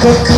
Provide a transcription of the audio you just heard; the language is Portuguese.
Coco